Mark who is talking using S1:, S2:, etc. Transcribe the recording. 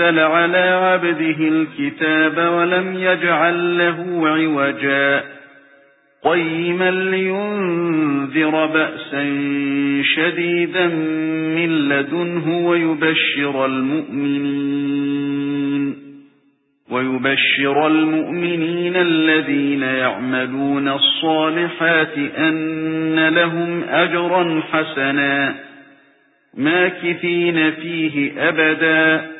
S1: أَنزَلَ عَلَى عَبْدِهِ الْكِتَابَ وَلَمْ يَجْعَل لَّهُ عِوَجًا. قَيِّمًا لِّيُنذِرَ بَأْسًا شَدِيدًا مِّن لَّدُنْهُ وَيُبَشِّرَ الْمُؤْمِنِينَ. وَيُبَشِّرَ الْمُؤْمِنِينَ الَّذِينَ يَعْمَلُونَ الصَّالِحَاتِ أَنَّ لَهُمْ أَجْرًا حَسَنًا. مَاكِثِينَ فِيهِ أَبَدًا.